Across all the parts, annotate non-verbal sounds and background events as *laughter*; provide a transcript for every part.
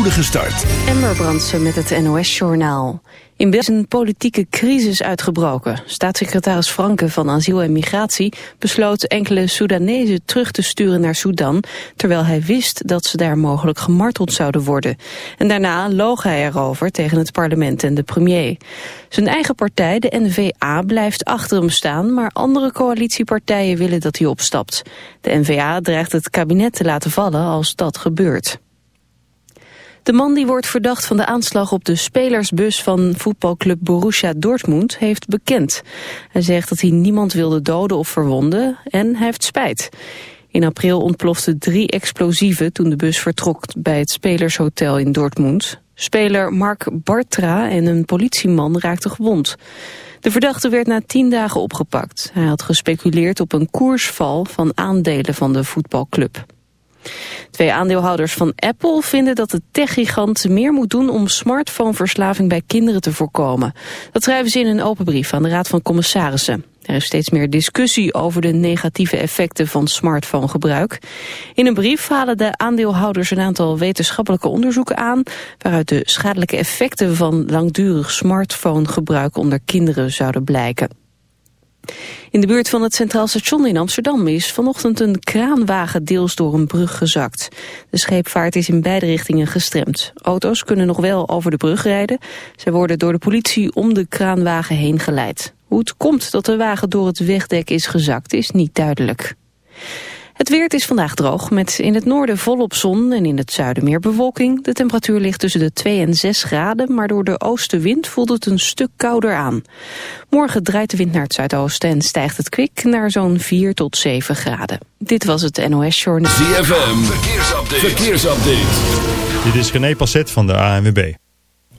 spoedige start. Ember Brandsen met het NOS-journaal. In België is een politieke crisis uitgebroken. Staatssecretaris Franke van Asiel en Migratie besloot enkele Soedanezen terug te sturen naar Sudan, terwijl hij wist dat ze daar mogelijk gemarteld zouden worden. En daarna loog hij erover tegen het parlement en de premier. Zijn eigen partij, de N-VA, blijft achter hem staan, maar andere coalitiepartijen willen dat hij opstapt. De N-VA dreigt het kabinet te laten vallen als dat gebeurt. De man die wordt verdacht van de aanslag op de spelersbus van voetbalclub Borussia Dortmund heeft bekend. Hij zegt dat hij niemand wilde doden of verwonden en hij heeft spijt. In april ontplofte drie explosieven toen de bus vertrok bij het spelershotel in Dortmund. Speler Mark Bartra en een politieman raakten gewond. De verdachte werd na tien dagen opgepakt. Hij had gespeculeerd op een koersval van aandelen van de voetbalclub. Twee aandeelhouders van Apple vinden dat de techgigant meer moet doen om smartphoneverslaving bij kinderen te voorkomen. Dat schrijven ze in een open brief aan de Raad van Commissarissen. Er is steeds meer discussie over de negatieve effecten van smartphonegebruik. In een brief halen de aandeelhouders een aantal wetenschappelijke onderzoeken aan... waaruit de schadelijke effecten van langdurig smartphonegebruik onder kinderen zouden blijken. In de buurt van het Centraal Station in Amsterdam is vanochtend een kraanwagen deels door een brug gezakt. De scheepvaart is in beide richtingen gestremd. Auto's kunnen nog wel over de brug rijden. Zij worden door de politie om de kraanwagen heen geleid. Hoe het komt dat de wagen door het wegdek is gezakt is niet duidelijk. Het weer is vandaag droog, met in het noorden volop zon en in het zuiden meer bewolking. De temperatuur ligt tussen de 2 en 6 graden, maar door de oostenwind voelt het een stuk kouder aan. Morgen draait de wind naar het zuidoosten en stijgt het kwik naar zo'n 4 tot 7 graden. Dit was het NOS Journal. ZFM, verkeersupdate. verkeersupdate. Dit is René Passet van de ANWB.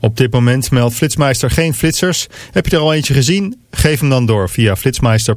Op dit moment meldt Flitsmeister geen flitsers. Heb je er al eentje gezien? Geef hem dan door via flitsmeister.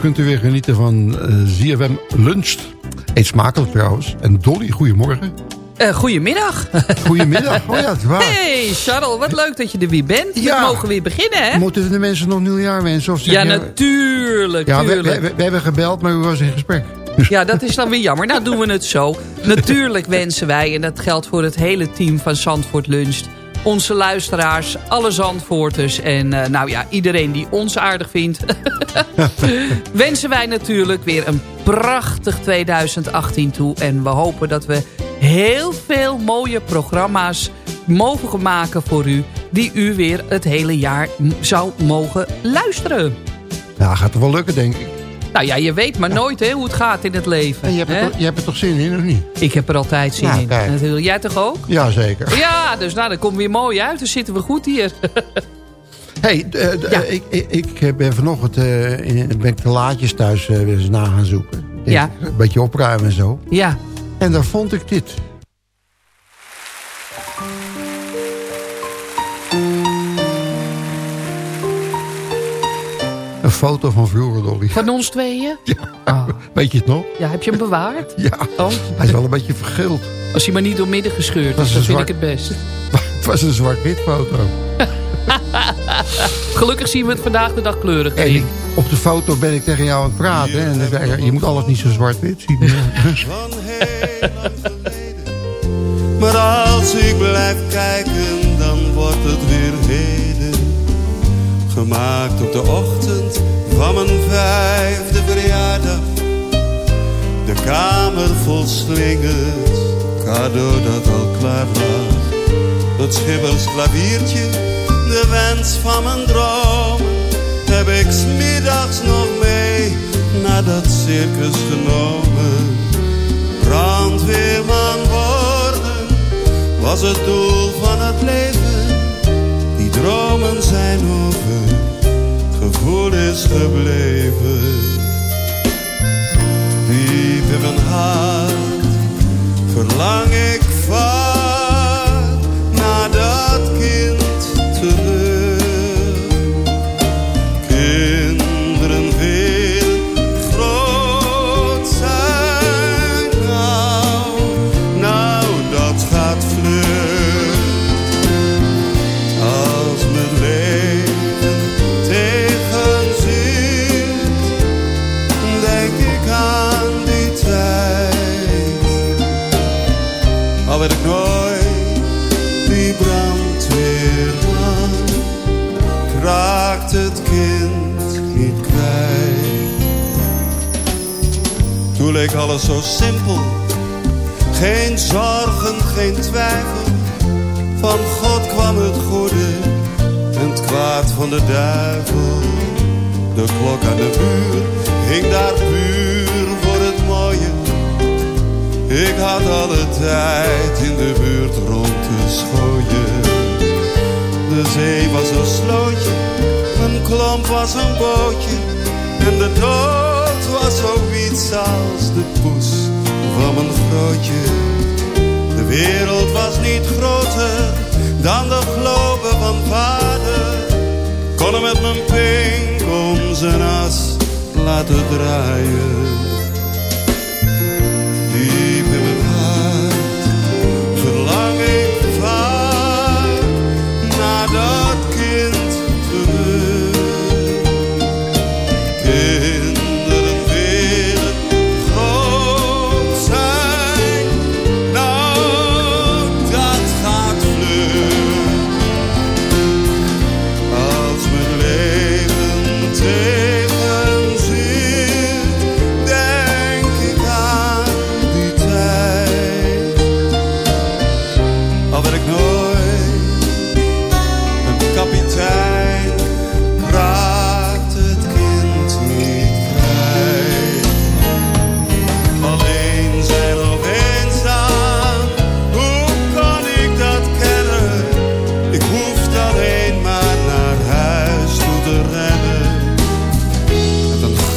Kunt u weer genieten van eh, ZFM Lunch. Eet smakelijk trouwens. En Dolly, goedemorgen. Eh, goedemiddag. Goedemiddag. Oh ja, het waar. Hey Charles, wat leuk dat je er weer bent. Ja. We mogen weer beginnen, hè? Moeten we de mensen nog nieuwjaar wensen? Of Ja, natuurlijk, Ja, we, we, we hebben gebeld, maar u was in gesprek. *laughs* Ja, dat is dan weer jammer. Nou doen we het zo. Natuurlijk wensen wij, en dat geldt voor het hele team van Zandvoort Luncht... onze luisteraars, alle Zandvoorters en uh, nou ja, iedereen die ons aardig vindt... *laughs* wensen wij natuurlijk weer een prachtig 2018 toe. En we hopen dat we heel veel mooie programma's mogen maken voor u... die u weer het hele jaar zou mogen luisteren. Ja, gaat er wel lukken, denk ik. Nou ja, je weet maar nooit hè, hoe het gaat in het leven. En je, hebt er, je hebt er toch zin in, of niet? Ik heb er altijd zin Nou, in. kijk. En dat wil jij toch ook? Ja, zeker. Ja, dus nou, dat komt weer mooi uit. Dan zitten we goed hier. *laughs* hey, eh, Ja. eh, ik, ik, ik ben vanochtend eh, in, ben ik de laadjes thuis eh, weer eens na gaan zoeken. Ja. Een beetje opruimen en zo. ja. En daar vond ik dit. Een foto van vroeger, Dolly. Van ons tweeën? Ja. Ah. *laughs* Weet je het nog? Ja, heb je hem bewaard? Ja. Oh, Hij is wel een beetje verguld. als hij maar niet door midden gescheurd Dat is, dan vind ik het best. *laughs* Het was een zwart-wit foto. *laughs* Gelukkig zien we het vandaag de dag kleurig. En ik- op de foto ben ik tegen jou aan het praten. En dan ik, je moet alles niet zo zwart-wit zien. van heel lang geleden. Maar als ik blijf kijken, dan wordt het weer heden. Gemaakt op de ochtend van mijn vijfde verjaardag. De kamer vol slingers, cadeau dat al klaar lag. Het schibbels klaviertje, de wens van mijn droom. Heb ik smiddags nog mee naar dat circus genomen. Brandweerman worden was het doel van het leven. Dromen zijn over, gevoel is gebleven. Diep in mijn hart verlang ik vaak die brandweerman, kraakt het kind niet kwijt. Toen leek alles zo simpel, geen zorgen, geen twijfel. Van God kwam het goede en het kwaad van de duivel. De klok aan de buur hing daar puur. Ik had alle tijd in de buurt rond te schooien. De zee was een slootje, een klomp was een bootje. En de dood was zoiets als de poes van mijn grootje. De wereld was niet groter dan de globe van vader. Kon hem met mijn pink om zijn as laten draaien.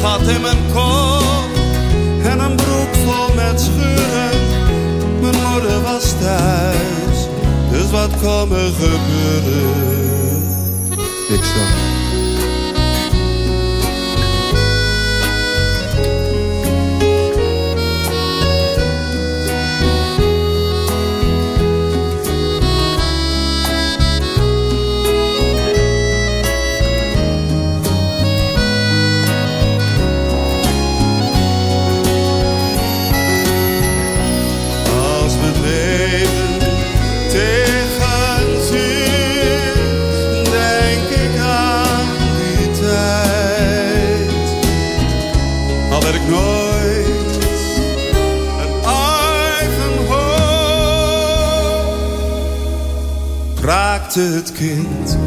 Gat in mijn kop en een broek vol met schuren. Mijn moeder was thuis, dus wat kon er gebeuren? Niks dan. Het kind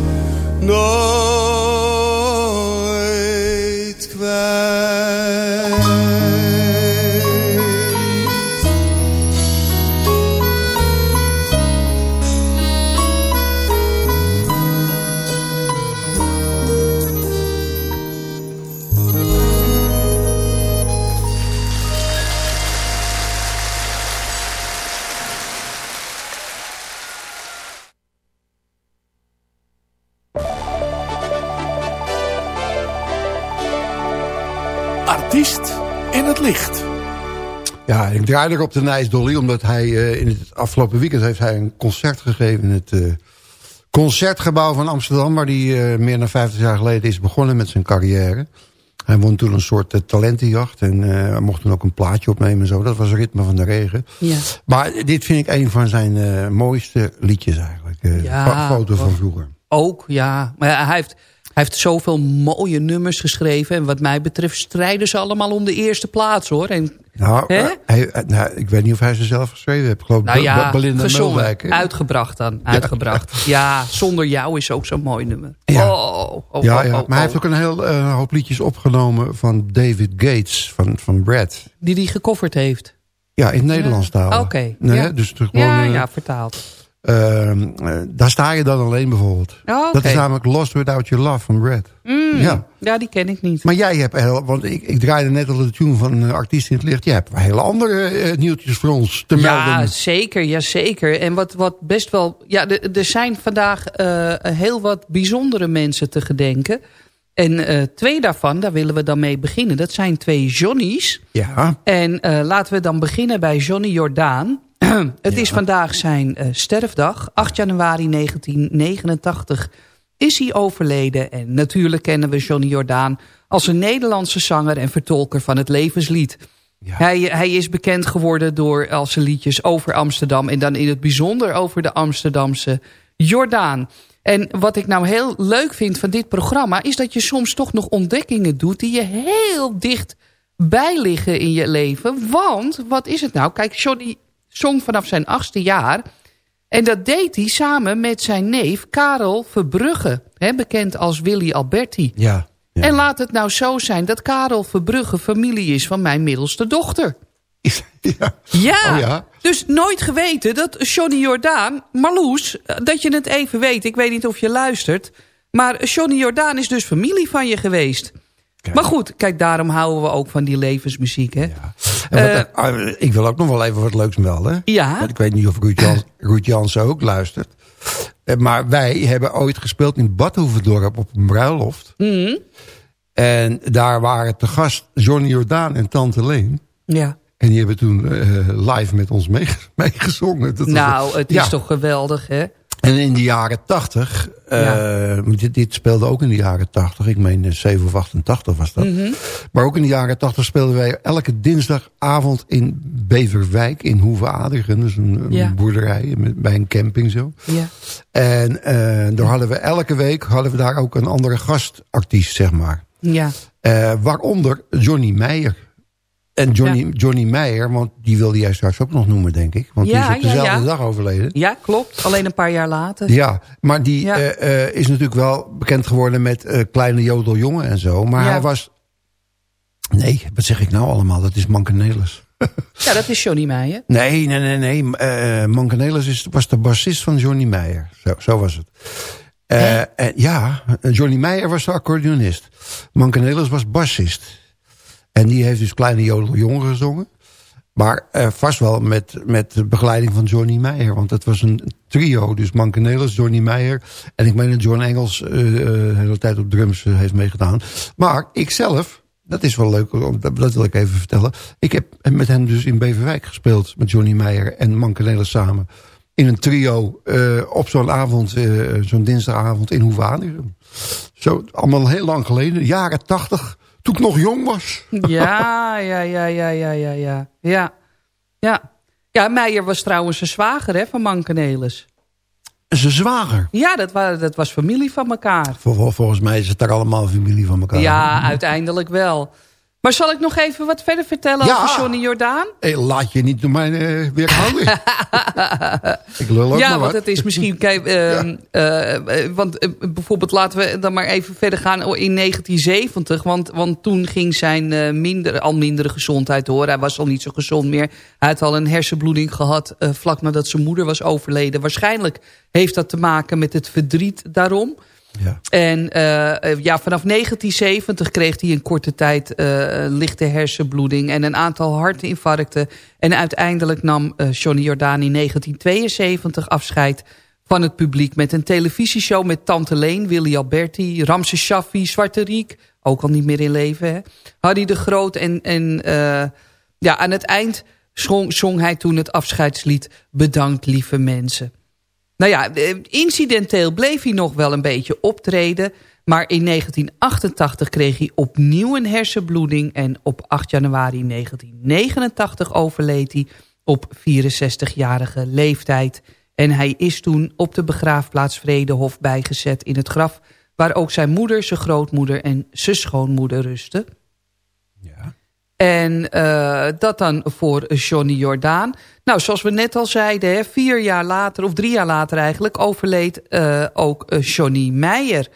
ik draai er op de Nijs Dolly, omdat hij eh, in het afgelopen weekend heeft hij een concert gegeven in het eh, Concertgebouw van Amsterdam, waar hij eh, meer dan 50 jaar geleden is begonnen met zijn carrière. Hij won toen een soort talentenjacht en mocht toen ook een plaatje opnemen en zo. Dat was Ritme van de Regen. Ja. Maar dit vind ik een van zijn mooiste liedjes eigenlijk. Eh Ja, foto van vroeger. Ook, ja. Maar hij heeft, heeft zoveel mooie nummers geschreven. En wat mij betreft strijden ze allemaal om de eerste plaats, hoor. En, Nou, Hè? eh, hij, eh, nou, ik weet niet of hij ze zelf geschreven heeft. Ik geloof nou ja, Be- Belinda gezongen. Uitgebracht dan. Uitgebracht. Ja, Zonder Jou is ook zo'n mooi nummer. Ja. Oh, oh, ja, oh, ja. oh, maar hij heeft oh. ook een heel eh, hoop liedjes opgenomen van David Gates, van, van Brad. Die die gecoverd heeft. Ja, in het Nederlands taal. Oké, Nee, ja. Dus gewoon, Ja, ja, vertaald. Ehm, eh, daar sta je dan alleen bijvoorbeeld. Oh. Dat is namelijk Lost Without Your Love van Brad. Mm, Ja. ja, die ken ik niet. Maar jij hebt, want ik, ik draaide net al de tune van uh, Artiest in het Licht. Jij hebt hele andere eh, nieuwtjes voor ons te Ja, melden. zeker, ja, zeker. En wat, wat best wel... Ja, er zijn vandaag eh, heel wat bijzondere mensen te gedenken. En eh, twee daarvan, daar willen we dan mee beginnen. Dat zijn twee Johnny's. Ja, En eh, laten we dan beginnen bij Johnny Jordaan. Het is vandaag zijn eh, sterfdag. 8 januari 1989 is hij overleden. En natuurlijk kennen we Johnny Jordaan als een Nederlandse zanger en vertolker van het levenslied. Hij, hij is bekend geworden door als zijn liedjes over Amsterdam... en dan in het bijzonder over de Amsterdamse Jordaan. En wat ik nou heel leuk vind van dit programma... is dat je soms toch nog ontdekkingen doet... die je heel dicht bij liggen in je leven. Want, wat is het nou? Kijk, Johnny zong vanaf zijn achtste jaar... En dat deed hij samen met zijn neef Karel Verbrugge. Hè, bekend als Willy Alberti. ja. ja. En laat het nou zo zijn dat Karel Verbrugge familie is van mijn middelste dochter. *laughs* ja. Ja, Oh ja? dus nooit geweten dat Johnny Jordaan, Marloes, eh, dat je het even weet. Ik weet niet of je luistert. Maar Johnny Jordaan is dus familie van je geweest. Maar goed, kijk, daarom houden we ook van die levensmuziek. Hè? En wat, ah, ik wil ook nog wel even wat leuks melden. Ja. Want ik weet niet of Ruud, Jans, Ruud Jansen ook luistert. Eh, Maar wij hebben ooit gespeeld in Badhoevedorp op een bruiloft. Mhm. En daar waren te gast Johnny Jordaan en Tante Leen. Ja. En die hebben toen eh, live met ons mee- *laughs* meegezongen. Nou, het is Ja. toch geweldig, hè? En in de jaren tachtig, eh, dit, dit speelde ook in de jaren tachtig. Ik meen eh, 7 of 88 was dat. Mhm. Maar ook in de jaren tachtig speelden wij elke dinsdagavond in Beverwijk in Hoeve Adrigen. Dus een, een Ja. boerderij met, bij een camping zo. Ja. En eh, daar hadden we elke week hadden we daar ook een andere gastartiest, zeg maar. Ja. Eh, waaronder Johnny Meijer. En Johnny, Ja. Johnny Meijer, want die wilde jij straks ook nog noemen, denk ik. Want Ja, die is op dezelfde ja. dag overleden. ja, klopt. Alleen een paar jaar later. Ja, maar die eh, eh, is natuurlijk wel bekend geworden met eh, Kleine Jodeljongen en zo. Maar hij was... Nee, wat zeg ik nou allemaal? Dat is Mankenelis. *laughs* Ja, dat is Johnny Meijer. Nee, nee, nee, nee. Mankenelis is, was de bassist van Johnny Meijer. Zo, zo was het. En ja, Johnny Meijer was de accordeonist. Mankenelis was bassist. En die heeft dus Kleine Jodeljongen gezongen. Maar eh, vast wel met, met de begeleiding van Johnny Meijer. Want het was een trio. Dus Mankenelis, Johnny Meijer. En ik meen dat John Engels eh, de hele tijd op drums heeft meegedaan. Maar ik zelf, dat is wel leuk, dat, dat wil ik even vertellen. Ik heb met hen dus in Beverwijk gespeeld. Met Johnny Meijer en Mankenelis samen. In een trio op zo'n avond, zo'n dinsdagavond in Hoevanigem. Zo, allemaal heel lang geleden, jaren tachtig. Toen ik nog jong was. Ja, ja, ja, ja, ja, ja, ja. Ja, ja. ja Meijer was trouwens een zwager hè, van Mankenelis. Zijn zwager. Ja, dat, wa dat was familie van elkaar. Vol- vol- volgens mij is het daar allemaal familie van elkaar. Ja, uiteindelijk wel. Maar zal ik nog even wat verder vertellen Ja. over Johnny Jordaan? Hey, laat je niet door mij eh, weer houden. *laughs* ik lul ook ja, maar want wat. het is misschien... Kijk, *laughs* ehm, eh, eh, want eh, bijvoorbeeld laten we dan maar even verder gaan in 1970. Want, want toen ging zijn minder, al mindere gezondheid door. Hij was al niet zo gezond meer. Hij had al een hersenbloeding gehad eh, vlak nadat zijn moeder was overleden. Waarschijnlijk heeft dat te maken met het verdriet daarom. En eh, eh, ja, vanaf 1970 kreeg hij in korte tijd eh, lichte hersenbloeding... en een aantal hartinfarcten. En uiteindelijk nam Johnny Jordaan in 1972 afscheid van het publiek... met een televisieshow met Tante Leen, Willy Alberti... Ramse Shaffi, Zwarte Riek, ook al niet meer in leven... Hè? Harry de Groot en, en ja, aan het eind zong, zong hij toen het afscheidslied... Bedankt lieve mensen. Nou ja, eh, incidenteel bleef hij nog wel een beetje optreden. Maar in 1988 kreeg hij opnieuw een hersenbloeding. En op 8 januari 1989 overleed hij op 64-jarige leeftijd. En hij is toen op de begraafplaats Vredehof bijgezet in het graf... waar ook zijn moeder, zijn grootmoeder en zijn schoonmoeder rusten. En eh, dat dan voor Johnny Jordaan. Nou, zoals we net al zeiden, hè, vier jaar later, of drie jaar later eigenlijk... overleed eh, ook eh, Johnny Meijer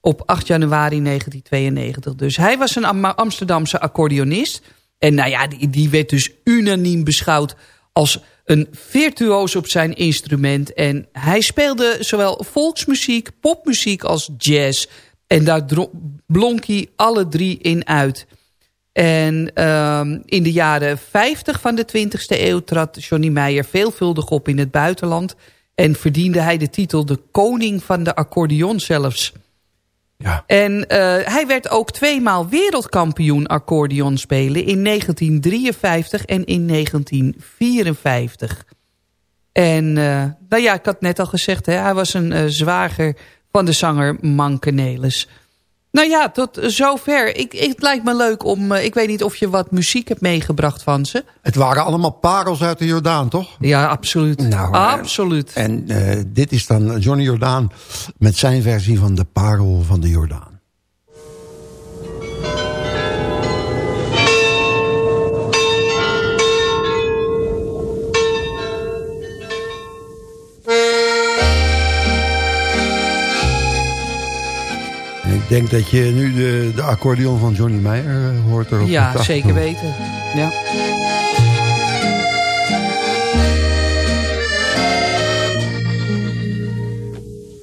op 8 januari 1992. Dus hij was een Am- Amsterdamse accordeonist. En nou ja, die, die werd dus unaniem beschouwd als een virtuoos op zijn instrument. En hij speelde zowel volksmuziek, popmuziek als jazz. En daar blonk hij alle drie in uit... En ehm, in de jaren 50 van de 20e eeuw trad Johnny Meijer veelvuldig op in het buitenland. En verdiende hij de titel de koning van de accordeon zelfs. Ja. En eh, hij werd ook tweemaal wereldkampioen accordeon spelen in 1953 en in 1954. En eh, nou ja, ik had net al gezegd, hè, hij was een eh, zwager van de zanger Manke Nelis. Nou ja, tot zover. Ik, ik, het lijkt me leuk om... eh, ik weet niet of je wat muziek hebt meegebracht van ze. Het waren allemaal parels uit de Jordaan, toch? Ja, absoluut. Nou, eh, absoluut. En eh, dit is dan Johnny Jordaan met zijn versie van de parel van de Jordaan. Denk dat je nu de, de accordeon van Johnny Meijer eh, hoort erop. de ja, zeker weten. Ja.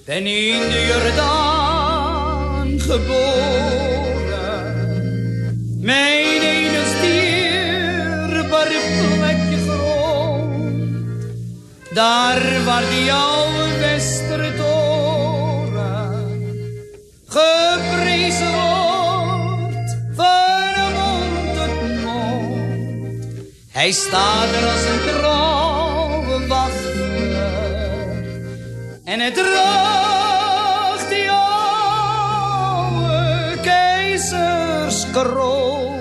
Ben in de Jordaan geboren. Mijn enigst dierbare plekje grond. Daar waar die oude geprezen wordt van mond tot mond. Hij staat er als een trouwe wachter. En het draagt die oude keizerskroon.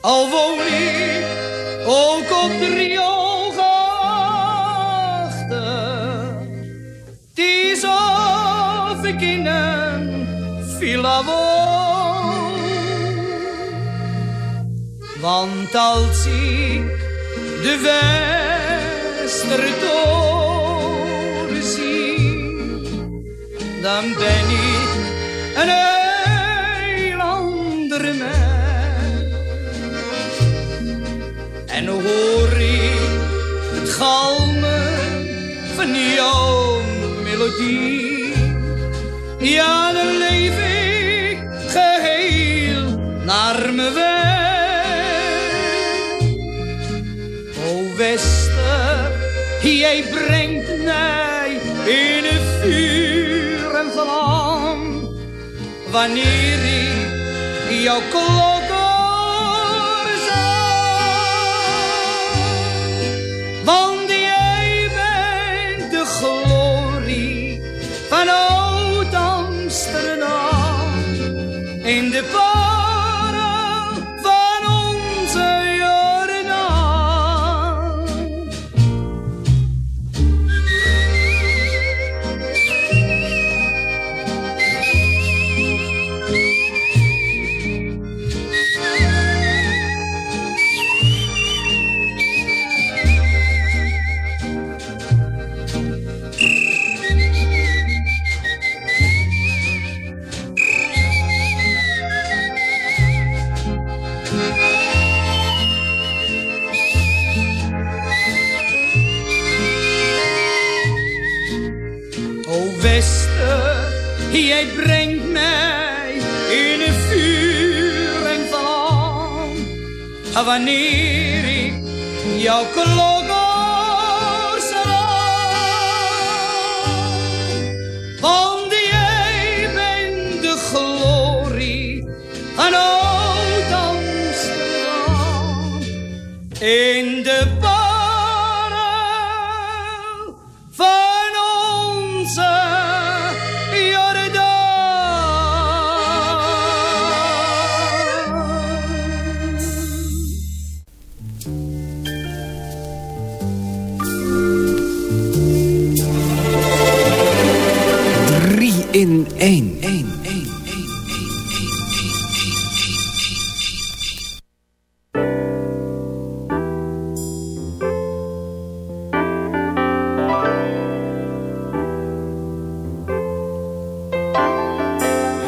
Al woon ik ook op drie ogen achter. Villa woon. Want als ik de Westertoren zie, dan ben ik een heel andere mens. En hoor ik het galmen van jouw melodie, ja, dan leef ik mijn weg. O Wester, jij brengt mij in een vuur en vlam. Wanneer ik jouw klok Wanneer ik jouw klok. Want jij bent de glorie van oud Amsterdam.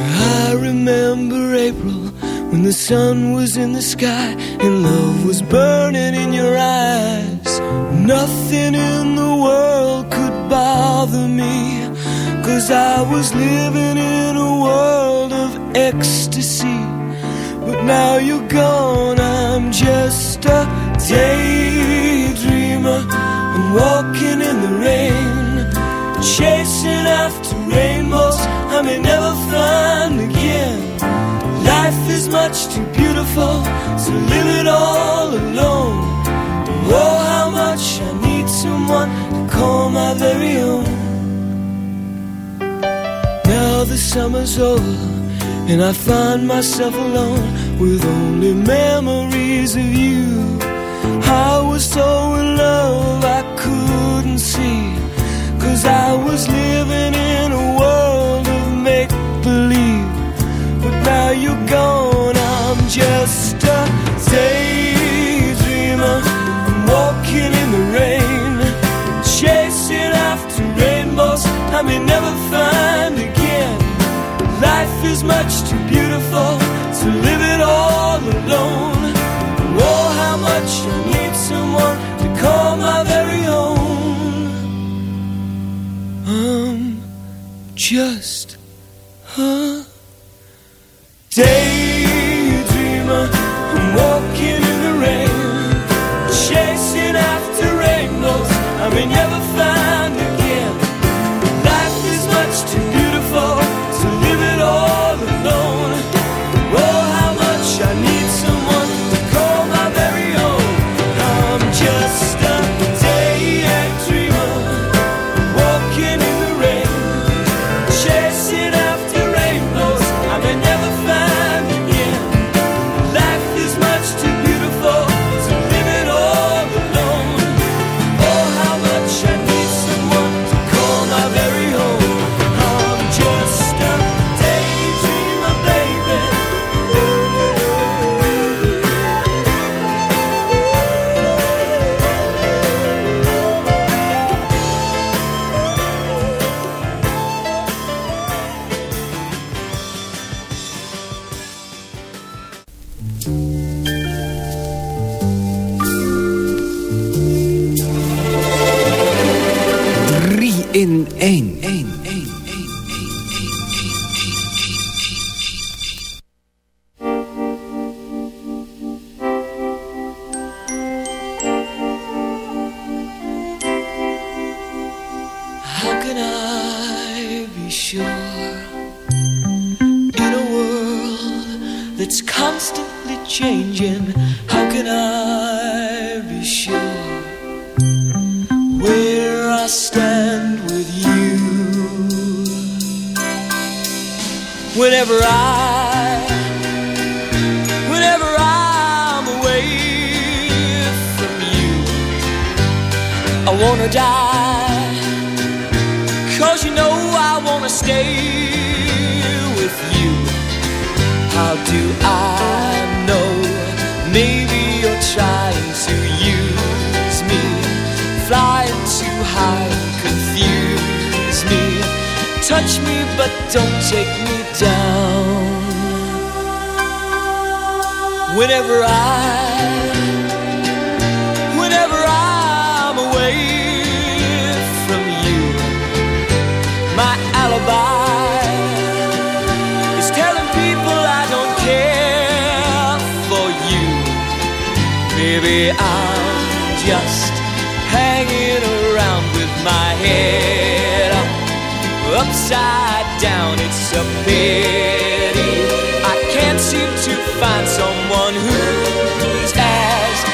I remember April when the sun was in the sky and love was burning I was living in a world of ecstasy. But now you're gone, I'm just a daydreamer. I'm walking in the rain, chasing after rainbows I may never find again. Life is much too beautiful to live it all alone. Oh, how much I need someone to call my very own. The summer's over, and I find myself alone with only memories of you. I was so in love I much too beautiful to live it all alone. Oh, how much I need someone to call my very own. I'm just changing? How can I be sure where I stand with you? Whenever I, whenever I'm away from you, I wanna die. Cause you know I wanna stay with you. How do I touch me, but don't take me down. Whenever I, whenever I'm away from you, my alibi is telling people I don't care for you. Maybe I'm just upside down. It's a pity I can't seem to find someone who's as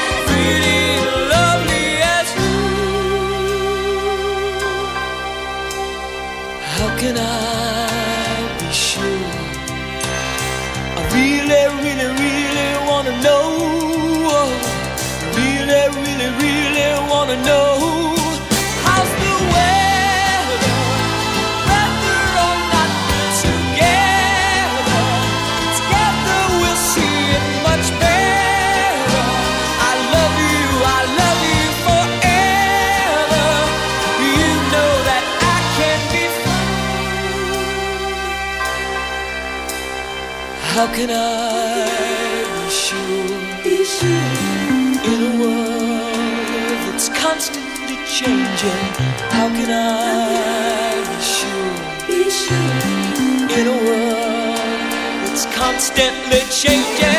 constantly changing.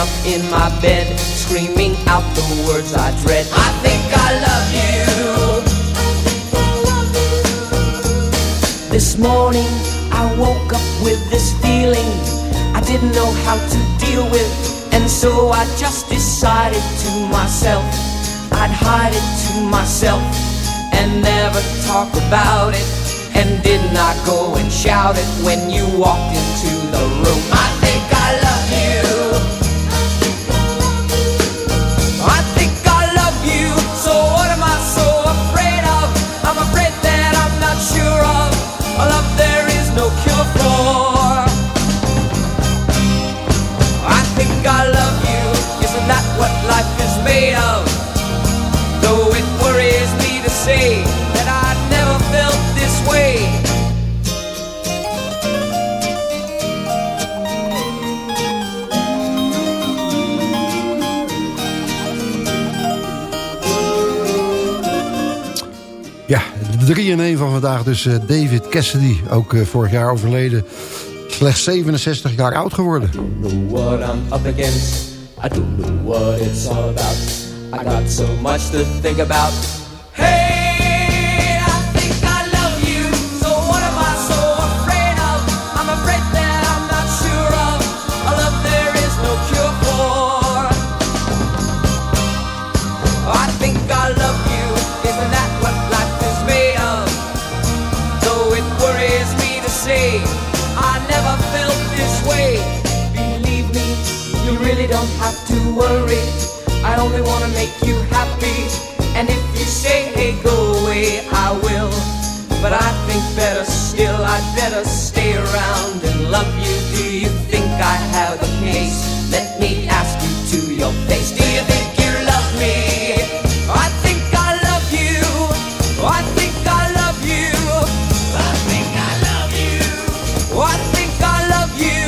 Up in my bed, screaming out the words I dread. I think I love you. This morning I woke up with this feeling I didn't know how to deal with, and so I just decided to myself I'd hide it to myself and never talk about it, and did not go and shout it when you walked into the room. I 3 in 1 van vandaag dus eh, David Cassidy. Ook eh, vorig jaar overleden. Slechts 67 jaar oud geworden. know what I'm up against. I don't know what it's all about. I got so much to think about. Hey, better still, I'd better stay around and love you. Do you think I have a case? Let me ask you to your face. Do you think you love me? I think I love you. I think I love you. I think I love you. I think I love you.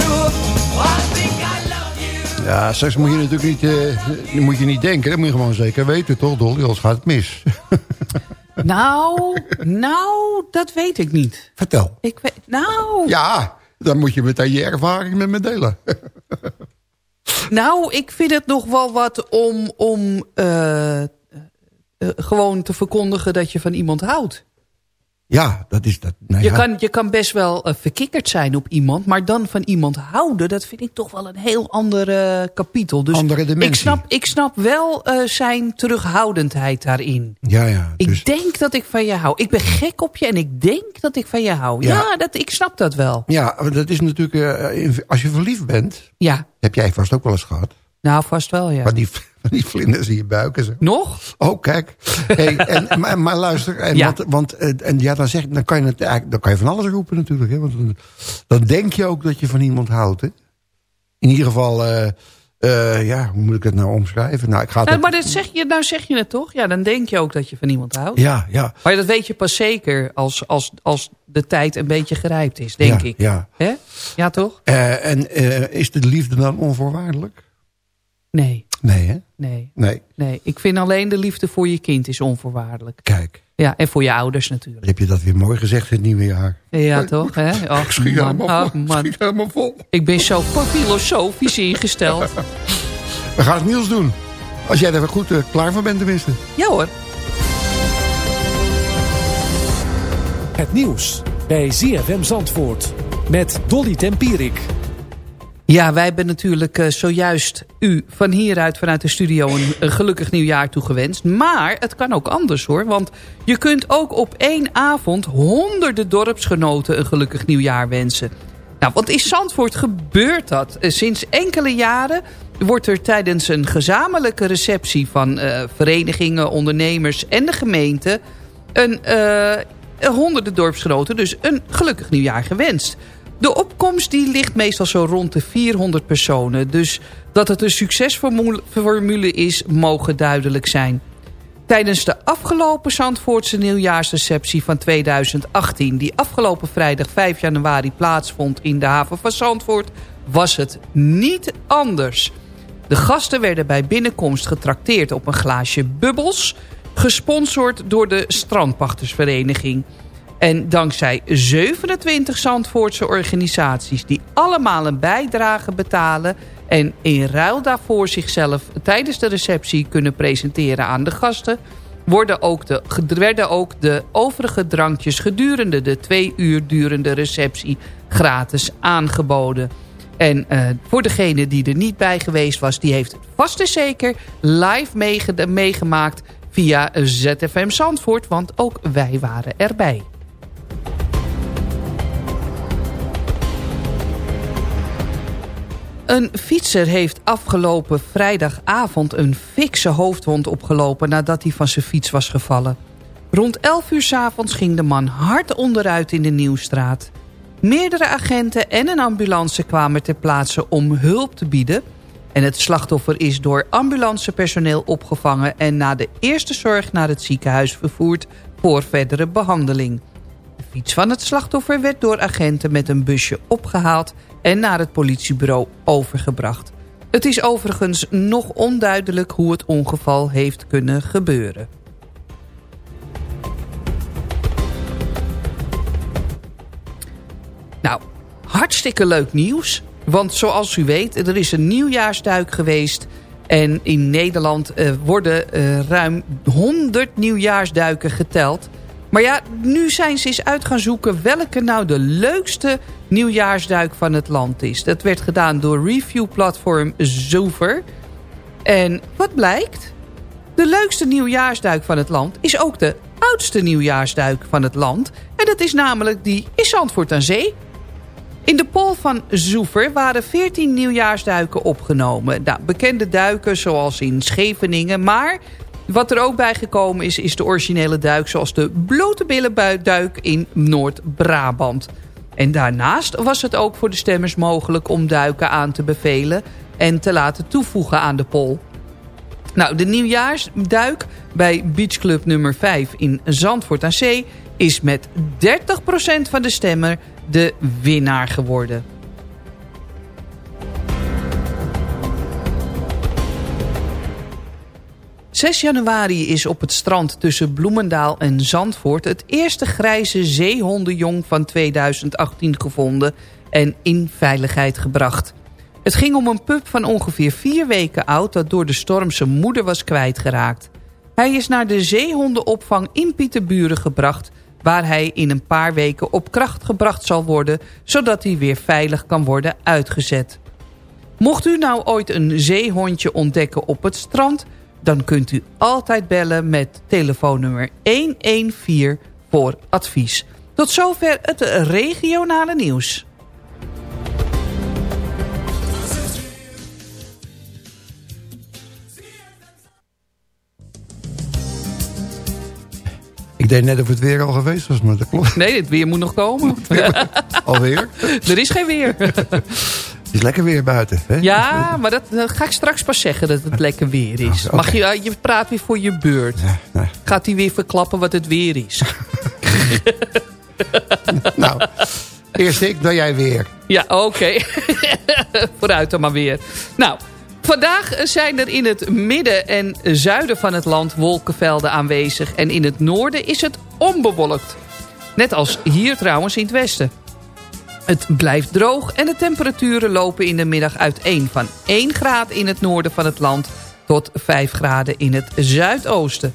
I think I love you. Ja, straks moet je natuurlijk niet, eh, moet je niet denken. Dat moet je gewoon zeker weten, toch Dolly? Anders gaat het mis. Nou, nou, dat weet ik niet. Vertel. Ik weet, nou, Ja, dan moet je meteen je ervaring met me delen. nou, ik vind het nog wel wat om, om eh, eh, gewoon te verkondigen dat je van iemand houdt. Ja, dat is dat. Nou je, ja. kan, je kan best wel uh, verkikkerd zijn op iemand, maar dan van iemand houden, dat vind ik toch wel een heel ander uh, kapitel. Dus Andere dimensie. Ik snap, ik snap wel uh, zijn terughoudendheid daarin. Ja, ja. Ik dus- denk dat ik van je hou. Ik ben gek op je en ik denk dat ik van je hou. Ja, Ja. dat, ik snap dat wel. Ja, maar dat is natuurlijk... eh, als je verliefd bent, Ja, heb jij vast ook wel eens gehad. nou vast wel, ja. Van die, *laughs* die vlinders in je buik en zo. Nog? Oh, kijk. Hey, en, *laughs* maar, maar luister, en, Ja. want, want, eh, en ja, dan, zeg, dan, kan je het, dan kan je van alles roepen natuurlijk. Hè? Want dan, dan denk je ook dat je van iemand houdt. Hè? In ieder geval, eh, eh, ja, hoe moet ik het nou omschrijven? Nou, ik ga het Nou, maar dat zeg je, nou zeg je het toch? Ja, dan denk je ook dat je van iemand houdt. Ja, ja. Maar dat weet je pas zeker als, als, als de tijd een beetje gerijpt is, denk ja, ik. Ja. Hè? Ja, toch? En is de liefde dan onvoorwaardelijk? Nee, Nee, hè? nee, Nee. nee. Ik vind alleen de liefde voor je kind is onvoorwaardelijk. Kijk, Ja, en voor je ouders natuurlijk. heb je dat weer mooi gezegd in het nieuwe jaar. Ja, toch? Hè? *laughs* Ik schiet man, helemaal, oh, man. schiet helemaal vol. Ik ben zo filosofisch ingesteld. *laughs* We gaan het nieuws doen. Als jij er goed eh, klaar voor bent tenminste. Ja hoor. Het nieuws bij ZFM Zandvoort met Dolly Tempierik. Ja, wij hebben natuurlijk eh, zojuist u van hieruit vanuit de studio een, gelukkig nieuwjaar toegewenst. Maar het kan ook anders hoor. Want je kunt ook op één avond honderden dorpsgenoten een gelukkig nieuwjaar wensen. Nou, want in Zandvoort gebeurt dat. Eh, Sinds enkele jaren wordt er tijdens een gezamenlijke receptie van eh, verenigingen, ondernemers en de gemeente... een eh, honderden dorpsgenoten dus een gelukkig nieuwjaar gewenst. De opkomst die ligt meestal zo rond de 400 personen. Dus dat het een succesformule is, mogen duidelijk zijn. Tijdens de afgelopen Zandvoortse nieuwjaarsreceptie van 2018... die afgelopen vrijdag 5 januari plaatsvond in de haven van Zandvoort... was het niet anders. De gasten werden bij binnenkomst getrakteerd op een glaasje bubbels... gesponsord door de Strandpachtersvereniging... En dankzij 27 Zandvoortse organisaties die allemaal een bijdrage betalen... en in ruil daarvoor zichzelf tijdens de receptie kunnen presenteren aan de gasten... Worden ook de, werden ook de overige drankjes gedurende de twee uur durende receptie gratis aangeboden. En eh, voor degene die er niet bij geweest was, die heeft vast en zeker live meege- meegemaakt via ZFM Zandvoort, want ook wij waren erbij. Een fietser heeft afgelopen vrijdagavond een fikse hoofdwond opgelopen nadat hij van zijn fiets was gevallen. Rond 11 uur 's avonds ging de man hard onderuit in de Nieuwstraat. Meerdere agenten en een ambulance kwamen ter plaatse om hulp te bieden. En het slachtoffer is door ambulancepersoneel opgevangen... en na de eerste zorg naar het ziekenhuis vervoerd voor verdere behandeling. De fiets van het slachtoffer werd door agenten met een busje opgehaald... en naar het politiebureau overgebracht. Het is overigens nog onduidelijk hoe het ongeval heeft kunnen gebeuren. Nou, hartstikke leuk nieuws. Want zoals u weet, er is een nieuwjaarsduik geweest... En in Nederland eh, worden eh, ruim 100 nieuwjaarsduiken geteld. Maar ja, nu zijn ze eens uit gaan zoeken welke nou de leukste nieuwjaarsduik van het land is. Dat werd gedaan door reviewplatform Zover. En wat blijkt? De leukste nieuwjaarsduik van het land is ook de oudste nieuwjaarsduik van het land. En dat is namelijk die in Zandvoort aan Zee. In de poll van Zoever waren 14 nieuwjaarsduiken opgenomen. Nou, bekende duiken zoals in Scheveningen. Maar wat er ook bij gekomen is, is de originele duik... zoals de blote billenduik in Noord-Brabant. En daarnaast was het ook voor de stemmers mogelijk om duiken aan te bevelen... en te laten toevoegen aan de poll. Nou, de nieuwjaarsduik bij Beach Club nummer 5 in Zandvoort aan Zee... is met 30% van de stemmen de winnaar geworden. ...6 januari is op het strand tussen Bloemendaal en Zandvoort... het eerste grijze zeehondenjong van 2018 gevonden... en in veiligheid gebracht. Het ging om een pup van ongeveer vier weken oud... dat door de storm zijn moeder was kwijtgeraakt. Hij is naar de zeehondenopvang in Pieterburen gebracht... waar hij in een paar weken op kracht gebracht zal worden... zodat hij weer veilig kan worden uitgezet. Mocht u nou ooit een zeehondje ontdekken op het strand... dan kunt u altijd bellen met telefoonnummer 114 voor advies. Tot zover het regionale nieuws. Ik deed net of het weer al geweest was, maar dat klopt. Nee, het weer moet nog komen. *laughs* *laughs* Alweer? er is geen weer. *laughs* Het is lekker weer buiten. Hè? Ja, maar dat, dat ga ik straks pas zeggen dat het lekker weer is. Oké. Mag je, eh, je praat weer voor je beurt. Gaat hij weer verklappen wat het weer is? *laughs* Nou, eerst ik, dan jij weer. Ja, oké. *laughs* Vooruit dan maar weer. Nou, vandaag zijn er in het midden en zuiden van het land wolkenvelden aanwezig. En in het noorden is het onbewolkt. Net als hier trouwens in het westen. Het blijft droog en de temperaturen lopen in de middag uiteen... van 1 graad in het noorden van het land tot 5 graden in het zuidoosten.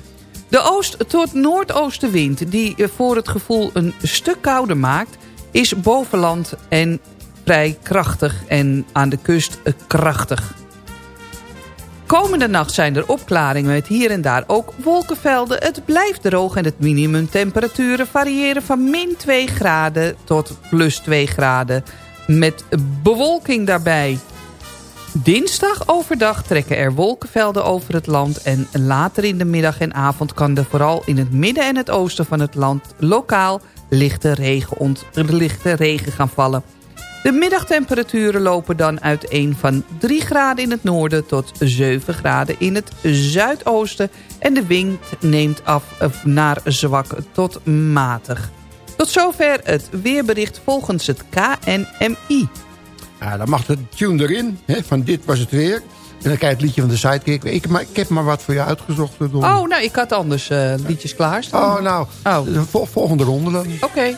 De oost- tot noordoostenwind, die voor het gevoel een stuk kouder maakt... is bovenland en vrij krachtig en aan de kust krachtig. Komende nacht zijn er opklaringen met hier en daar ook wolkenvelden. Het blijft droog en het minimumtemperaturen variëren van min 2 graden tot plus 2 graden. Met bewolking daarbij. Dinsdag overdag trekken er wolkenvelden over het land... en later in de middag en avond kan er vooral in het midden en het oosten van het land... lokaal lichte regen, lichte regen gaan vallen. De middagtemperaturen lopen dan uiteen van 3 graden in het noorden tot 7 graden in het zuidoosten. En de wind neemt af naar zwak tot matig. Tot zover het weerbericht volgens het KNMI. Ja, dan mag de tune erin, hè, van dit was het weer. En dan krijg je het liedje van de sidekick. Ik, maar, ik heb maar wat voor je uitgezocht. Don. Oh, nou, ik had anders eh, liedjes klaarstaan. Oh, nou, de vol- volgende ronde dan. Oké.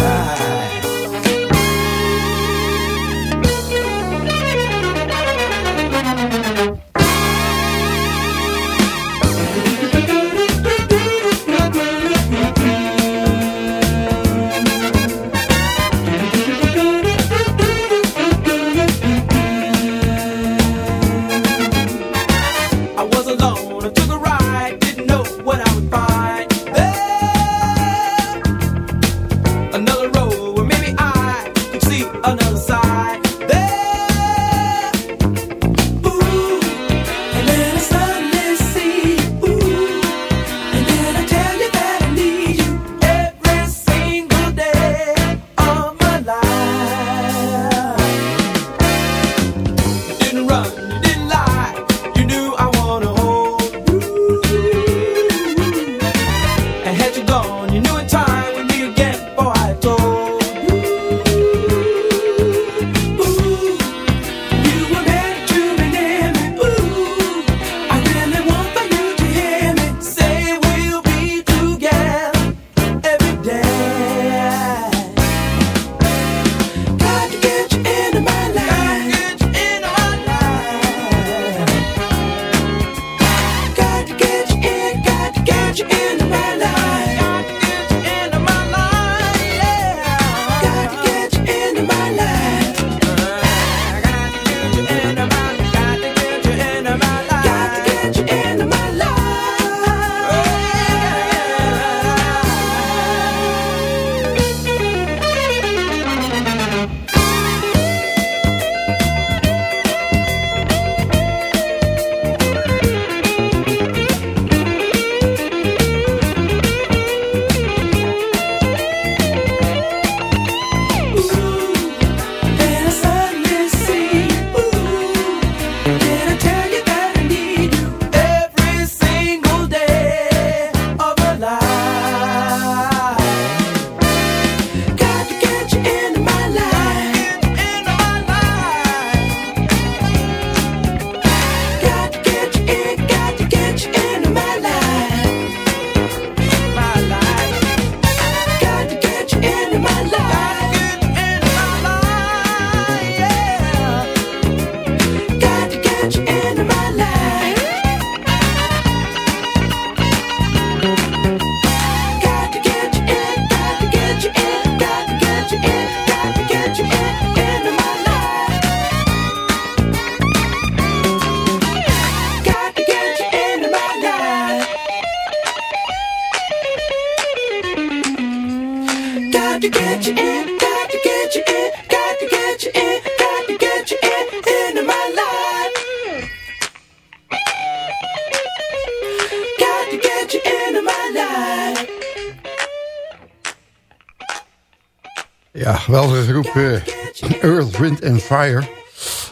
Fire.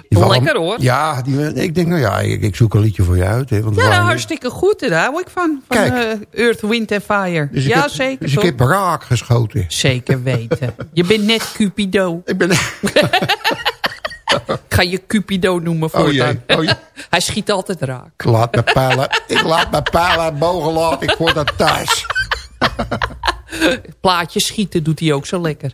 Lekker, hoor. Ja, die, ik denk nou ja, ik, ik zoek een liedje voor je uit. Hè, want Ja, nou, hartstikke goed. Daar hou ik van. Van Kijk. eh, Earth, Wind and Fire. Dus ik ja, heb, zeker. Dus ik toch? heb raak geschoten. Zeker weten. Je bent net Cupido. Ik ben... Ik ga je Cupido noemen voor Oh jee, oh jee. Hij schiet altijd raak. Ik laat mijn pijlen, ik laat mijn pijlen bogen laten. Ik word dat thuis. Plaatjes schieten doet hij ook zo lekker.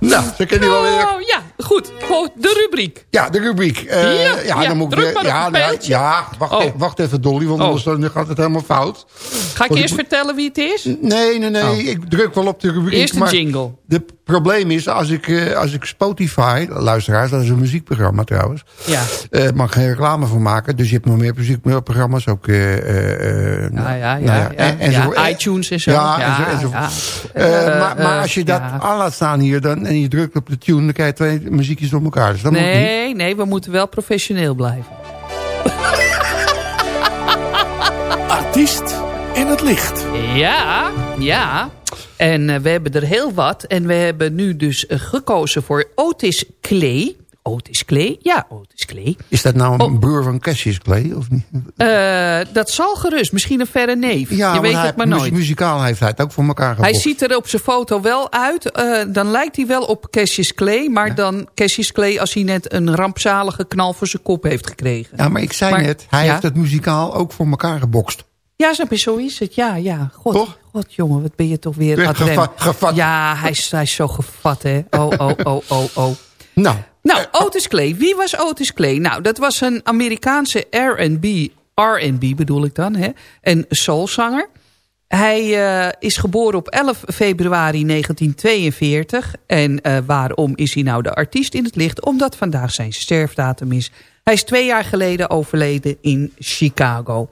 Nou, ze kennen die wel weer. Oh, ja, goed. De rubriek. Ja, de rubriek. Eh, Ja, ja, ja, dan moet ik weer- ja, het ja, wacht, Oh. even, wacht even Dolly, want Oh. anders dan gaat het helemaal fout. Ga ik Want eerst vertellen wie het is? Nee, nee, nee. Oh. Ik druk wel op de rubriek. Eerst een maar jingle. Het probleem is, als ik, eh, als ik Spotify, luisteraars, dat is een muziekprogramma trouwens. Ja. eh mag geen reclame voor maken. Dus je hebt nog meer muziekprogramma's. Ook, eh, eh, eh, Ja, ja, ja. nou ja, en- ja. Eh, iTunes en zo. Ja, Ja, en zo, en zo. ja. Maar, maar als je dat ja. aan laat staan hier dan, en je drukt op de tune... dan krijg je twee muziekjes door elkaar. Dus dat moet niet. Nee, nee, we moeten wel professioneel blijven. Artiest in het licht. Ja, ja. En eh, we hebben er heel wat. En we hebben nu dus eh, gekozen voor Otis Clay. Otis Clay? Ja, Otis Clay. Is dat nou een Oh. broer van Cassius Clay? Of niet? Eh, dat zal gerust. Misschien een verre neef. Ja, Je weet hij, het maar nooit. Muzikaal heeft hij het ook voor elkaar Hij gebokst. ziet er op zijn foto wel uit. dan lijkt hij wel op Cassius Clay. Maar dan Cassius Clay als hij net een rampzalige knal voor zijn kop heeft gekregen. Ja, maar ik zei Maar- net, hij ja? heeft het muzikaal ook voor elkaar gebokst. Ja, snap je, zo is het. Ja, ja. God, Toch? God jongen, wat ben je toch weer rem. gevat- gevat? Ja, hij is, hij is zo gevat, hè. Oh, oh, oh, oh, oh. Nou, Nou, Otis Clay. Wie was Otis Clay? Nou, dat was een Amerikaanse R&B, R&B bedoel ik dan, hè. Een soulzanger. Hij eh, is geboren op 11 februari 1942. En eh, waarom is hij nou de artiest in het licht? Omdat vandaag zijn sterfdatum is. Hij is twee jaar geleden overleden in Chicago.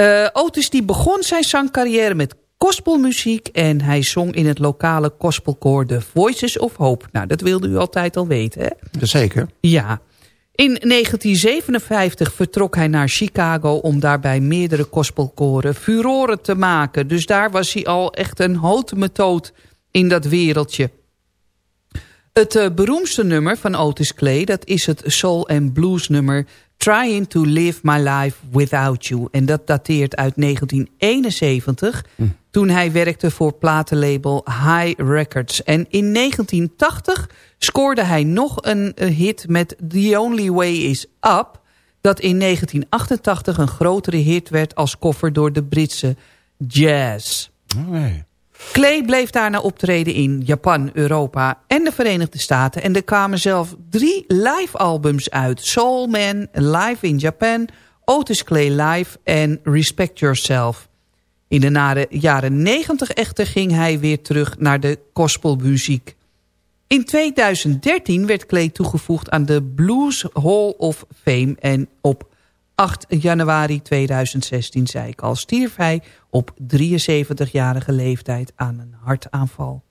Eh, Otis die begon zijn zangcarrière met gospelmuziek... en hij zong in het lokale gospelkoor The Voices of Hope. Nou, dat wilde u altijd al weten, hè? zeker. Ja. In 1957 vertrok hij naar Chicago om daarbij meerdere gospelkoren furoren te maken. Dus daar was hij al echt een houten metoot in dat wereldje. Het eh, beroemdste nummer van Otis Clay, dat is het soul en blues nummer Trying to Live My Life Without You. En dat dateert uit 1971, toen hij werkte voor platenlabel High Records. En in 1980 scoorde hij nog een eh, hit met The Only Way Is Up... dat in 1988 een grotere hit werd als koffer door de Britse jazz. Oh, nee. Clay bleef daarna optreden in Japan, Europa en de Verenigde Staten. En er kwamen zelf drie live-albums uit. Soul Man, Live in Japan, Otis Clay Live en Respect Yourself. In de jaren 90 echter ging hij weer terug naar de gospelmuziek. In 2013 werd Clay toegevoegd aan de Blues Hall of Fame. En op 8 januari 2016, zei ik al, stierf hij op 73-jarige leeftijd aan een hartaanval.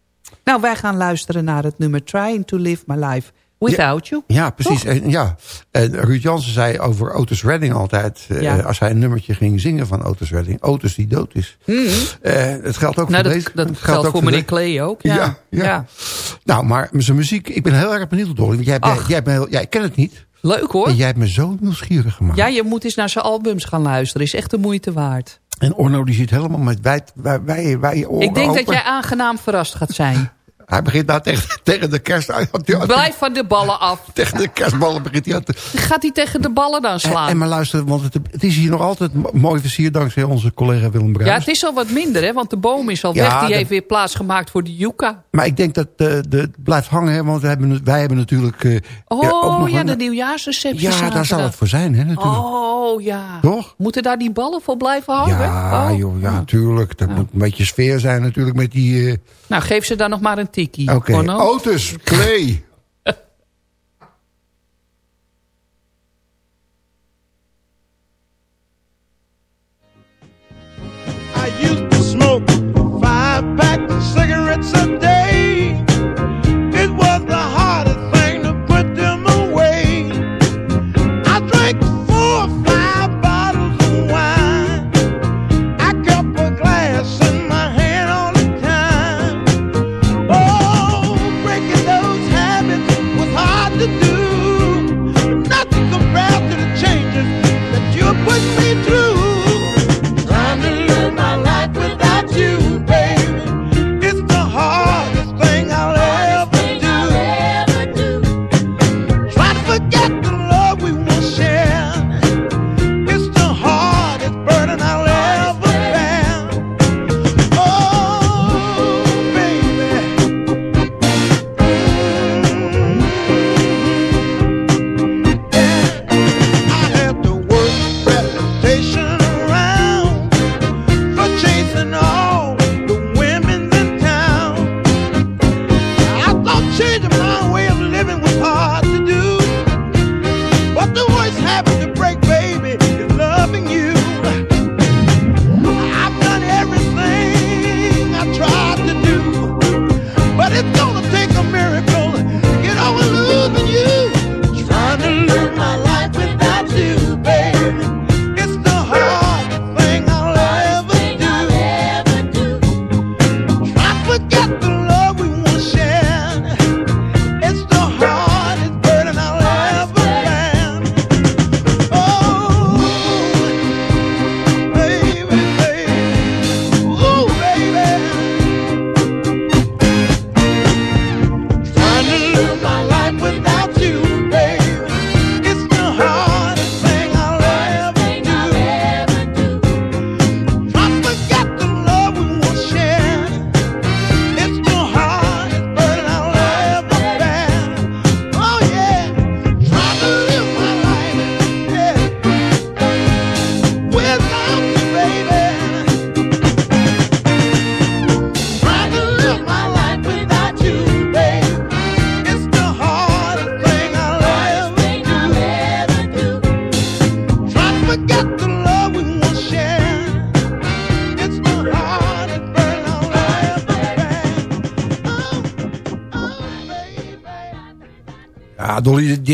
Nou, wij gaan luisteren naar het nummer Trying to Live My Life Without You. Ja, precies. Toch? En, ja. En Ruud Jansen zei over Otis Redding altijd... eh, als hij een nummertje ging zingen van Otis Redding... Otis die dood is. Mhm. Eh, het geldt ook Nou, voor dat, deze. dat geldt ook voor meneer Clay ook. Ja, Ja, ja. Nou, maar zijn muziek... Ik ben heel erg benieuwd, Dolly. Want jij, jij, jij hebt me heel, ja, ik ken het niet. Leuk hoor. En jij hebt me zo nieuwsgierig gemaakt. Ja, je moet eens naar zijn albums gaan luisteren. Is echt de moeite waard. En Orno die zit helemaal met wij, wij, wij oren Ik denk open. dat jij aangenaam verrast gaat zijn. *laughs* Hij begint nou tegen, *laughs* tegen de kerst... Blijf van de ballen af. *laughs* Tegen de kerstballen begint hij aan te... Gaat hij tegen de ballen dan slaan? en maar luister, want het, het is hier nog altijd mo- mooi versierd... dankzij onze collega Willem Bruijs. Ja, het is al wat minder, hè? Want de boom is al Ja, weg. Die heeft weer plaats gemaakt voor de yucca. Maar ik denk dat de, de, het blijft hangen, hè, want wij hebben, wij hebben natuurlijk... eh, Oh, ja, ook nog ja, een- de nieuwjaarsreceptie Ja, daar zal het voor zijn, hè, natuurlijk. Oh, ja. Toch? Moeten daar die ballen voor blijven hangen? ja, Oh. joh, ja, natuurlijk. Dat moet een beetje sfeer zijn natuurlijk met die... eh, Nou, geef ze dan nog maar een tikkie. Oké, Onno. Otis, Clay.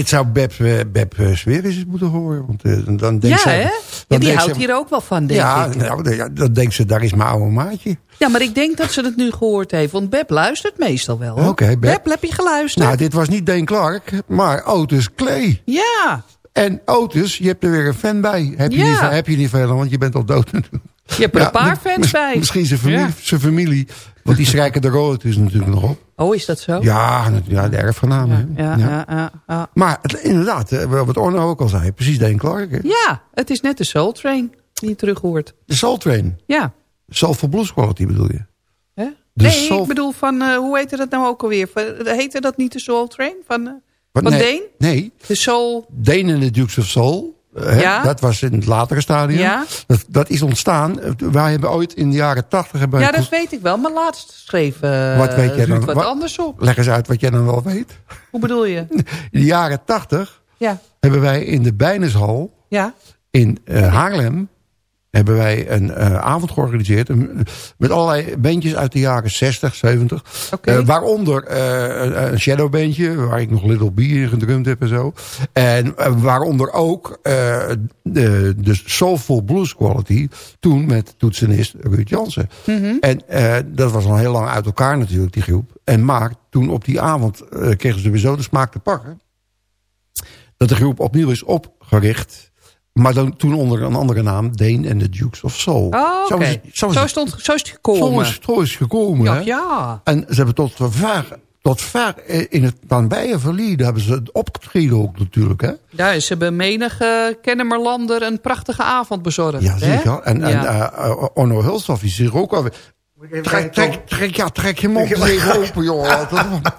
Dit zou Beb, eh, Beb eh, Sweris eens moeten horen. Want eh, dan denkt Ja, ze, hè? dan Ja, die houdt ze- hier ook wel van, denk ja, ik. nou, ja, dan denkt ze, daar is mijn oude maatje. Ja, maar ik denk dat ze het nu gehoord heeft. Want Beb luistert meestal wel. Oké, Beb. Beb, heb je geluisterd? Nou, dit was niet Dane Clark, maar Otis Clay. Ja. En Otis, je hebt er weer een fan bij. Heb je, Ja. niet, heb je niet veel, want je bent al dood. Je hebt er een paar fans bij. Misschien zijn familie, Ja. zijn familie. Want die schrijken de royalties natuurlijk nog op. Oh, is dat zo? Ja, ja de erfgenaam. hè. Ja, ja, ja. Maar het, inderdaad, eh, wat Orno ook al zei, precies Dane Clark. hè. Ja, het is net de Soul Train die je terug hoort. De Soul Train. Ja. Soulful Blues Quality bedoel je? Hè? Nee, Soul- ik bedoel van, eh, hoe heette dat nou ook alweer? Van- Heette dat niet de Soul Train van, eh, Wat, van nee, Deen? Nee, De Soul... Dane en de Dukes of Soul. Eh, hè, Ja. Dat was in het latere stadium. Ja. Dat, dat is ontstaan. eh, Wij hebben ooit in de jaren tachtig... Ja, dat weet ik wel. Maar laatst schreef eh Wat weet jij Ruud dan? wat Wat- anders op. Leg eens uit wat jij dan wel weet. Hoe bedoel je? *laughs* In de jaren tachtig Ja, hebben wij in de Bijneshal ja. in eh, Haarlem... hebben wij een eh, avond georganiseerd... met allerlei bandjes uit de jaren 60, 70. Oké. Eh, waaronder eh, een, een shadowbandje... waar ik nog Little B in gedrumd heb en zo. En waaronder ook de, de Soulful Blues Quality... toen met toetsenist Ruud Jansen. Mhm. En dat was al heel lang uit elkaar natuurlijk, die groep. En maar toen op die avond kregen ze weer zo de smaak te pakken... dat de groep opnieuw is opgericht... maar dan, toen onder een andere naam... Dane en the Dukes of Soul. Oh. Zo is, het- zo is Zo, het- stond, zo is het zo gekomen. is, zo is het gekomen. ja, hè? ja. En ze hebben tot ver, tot ver in het nabije verleden... hebben ze het opgetreden ook natuurlijk. Hè? Ja, ze hebben menige Kennemerlander een prachtige avond bezorgd. Ja, hè? wel. En, en Ja. eh, eh, Onno Hulshoff is hier ook alweer... Trek, trek, trek, ja, trek je mond even open, joh.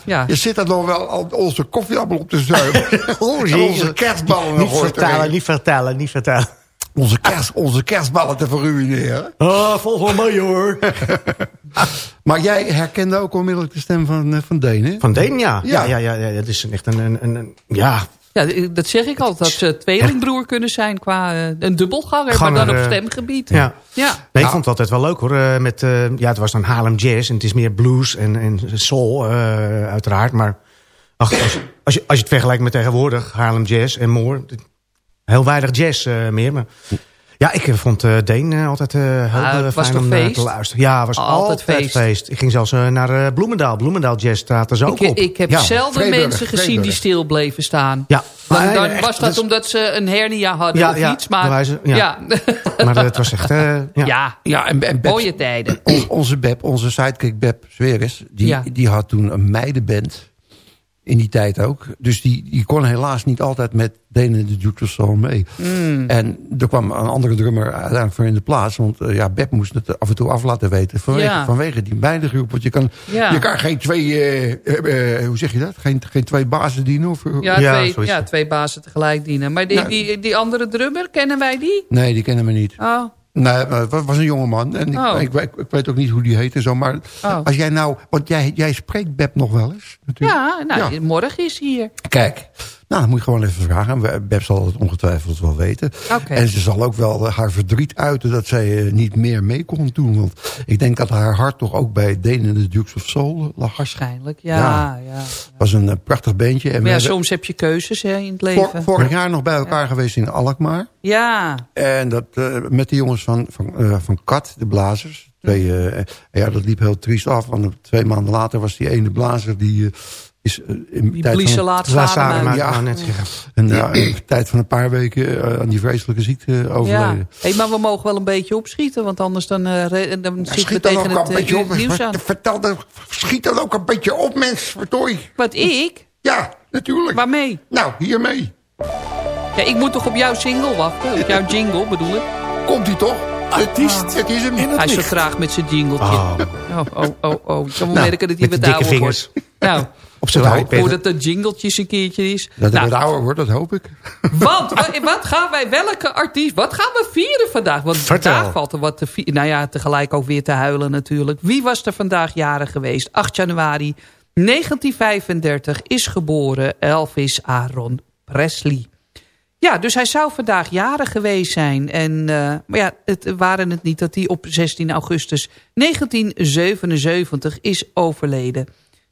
Ja. Je zit er nog wel al onze koffieappel op te zuigen. *laughs* Oh, en onze kerstballen Niet vertellen, erin. niet vertellen, niet vertellen. Onze, kerst, onze kerstballen te verruineren. Oh, volgens mij hoor. *laughs* Maar jij herkende ook onmiddellijk de stem van, eh, van Deen, hè? Van Deen, ja. Ja. Ja, ja, ja, ja, het is echt een, een, een, een- ja, Ja, dat zeg ik altijd. Dat ze tweelingbroer kunnen zijn qua eh, een dubbelganger, Ganger, maar dan op eh, stemgebied. ja. Ja. Nee, ik vond het altijd wel leuk hoor. eh, Met, eh, ja, het was dan Harlem Jazz en het is meer blues en, en soul eh, uiteraard. Maar ach, als, je- als, je, als je het vergelijkt met tegenwoordig, Harlem Jazz en more. Heel weinig jazz eh, meer. Maar, ja, ik eh, vond eh Deen eh, altijd eh, heel Ah, fijn om feest? te luisteren. Ja, het was Altijd altijd, feest. Ik ging zelfs naar eh, Bloemendaal. Bloemendaal Jazz staat er zo ook Ik, op. ik heb Ja, zelden Vreeburg, mensen gezien Vreeburg. die stil bleven staan. Ja, Dan, maar, dan was dat is- omdat ze een hernia hadden Ja, of ja, iets. Maar wijze- ja. ja. *laughs* Maar het was echt... eh, ja. ja, Ja, en, en Beb- mooie tijden. on- onze Beb, onze sidekick Beb Zweris, die, Ja. die had toen een meidenband. In die tijd ook. Dus die, die kon helaas niet altijd met Dane en de Duke of mee. Mm. En er kwam een andere drummer uiteindelijk voor in de plaats. Want eh, ja, Beb moest het af en toe af laten weten. Vanwege, Ja. vanwege die meidengroep. Want je kan, Ja. je kan geen twee, eh, hoe zeg je dat? Geen, geen twee bazen dienen? Of, Ja, Ja, twee, ja, twee bazen tegelijk dienen. Maar die, Nou. die, die andere drummer, kennen wij die? Nee, die kennen we niet. Oh, Nee, het was een jonge man. En ik, Oh. ik, ik, ik weet ook niet hoe die heet en zo. Maar Oh. als jij nou... Want jij, jij spreekt Beb nog wel eens? Natuurlijk. ja, nou, Ja. morgen is hij hier. Kijk, nou, dat moet je gewoon even vragen. Beb zal het ongetwijfeld wel weten. En ze zal ook wel haar verdriet uiten dat zij eh, niet meer mee kon doen. Want ik denk dat haar hart toch ook bij Dane en de Dukes of Soul lag. Waarschijnlijk, ja. Ja. was een eh, prachtig. En we Maar ja, soms heb je keuzes hè, in het leven. vor- vorig jaar nog bij elkaar geweest in Alkmaar. Ja, En dat eh, met de jongens van, van, van Kat, de blazers. Twee, ja, dat liep heel triest af. Want twee maanden later was die ene blazer... die is eh, in die tijd bliezen van, laat Laat Ja. ja. net zeggen. en, ja, in de tijd van een paar weken eh, aan die vreselijke ziekte Ja. overleden. Hey, maar we mogen wel een beetje opschieten, want anders dan, eh, re- dan we dan tegen ook het een eh, beetje op. nieuws aan. *laughs* Vertel dan, schiet dan ook een beetje op, mens. Verdooi. Wat, ik? Ja, natuurlijk. Waarmee? Nou, hiermee. Ja, ik moet toch op jouw single wachten? Op jouw jingle bedoel ik? Komt hij toch? Artiest Het is hem. Hij is zo traag met zijn jingletje. Oh. Oh, oh, oh, oh. Ik kan wel Nou, merken dat hij met wat ouder vingers. wordt. Nou, Op zijn hoop dat de jingletje een keertje is. Dat Nou, wat ouder wordt, dat hoop ik. Want, *laughs* wat, wat gaan wij, welke artiest, wat gaan we vieren vandaag? Want Vertel. vandaag valt er wat te vieren. Nou ja, tegelijk ook weer te huilen natuurlijk. Wie was er vandaag jarig geweest? 8 januari 1935 is geboren Elvis Aaron Presley. Ja, dus hij zou vandaag jarig geweest zijn. En, eh, maar ja, het waren het niet dat hij op 16 augustus 1977 is overleden.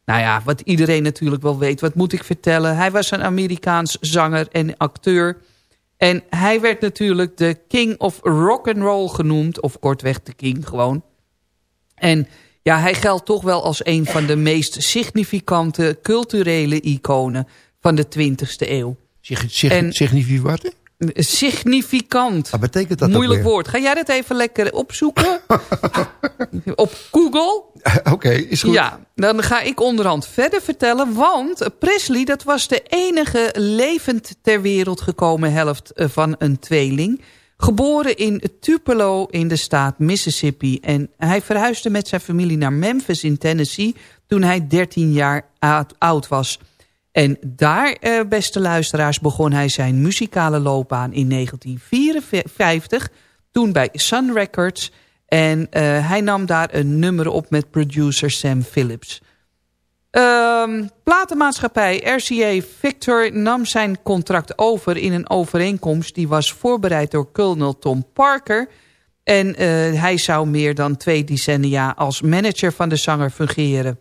Nou ja, wat iedereen natuurlijk wel weet. Wat moet ik vertellen? Hij was een Amerikaans zanger en acteur. En hij werd natuurlijk de King of Rock and Roll genoemd. Of kortweg de King gewoon. En ja, hij geldt toch wel als een van de meest significante culturele iconen van de 20e eeuw. Sig, sig, En- significatie wat? Significant. Wat betekent dat Moeilijk woord. Ga jij dat even lekker opzoeken? *laughs* Op Google? *laughs* Oké, is goed. Ja, dan ga ik onderhand verder vertellen. Want Presley, dat was de enige levend ter wereld gekomen helft eh, van een tweeling. Geboren in Tupelo in de staat Mississippi. En hij verhuisde met zijn familie naar Memphis in Tennessee... toen hij 13 jaar oud was. En daar, eh, beste luisteraars, begon hij zijn muzikale loopbaan in 1954... toen bij Sun Records... En eh, hij nam daar een nummer op met producer Sam Phillips. Ehm, platenmaatschappij RCA Victor nam zijn contract over in een overeenkomst... die was voorbereid door Colonel Tom Parker... En eh, hij zou meer dan twee decennia als manager van de zanger fungeren.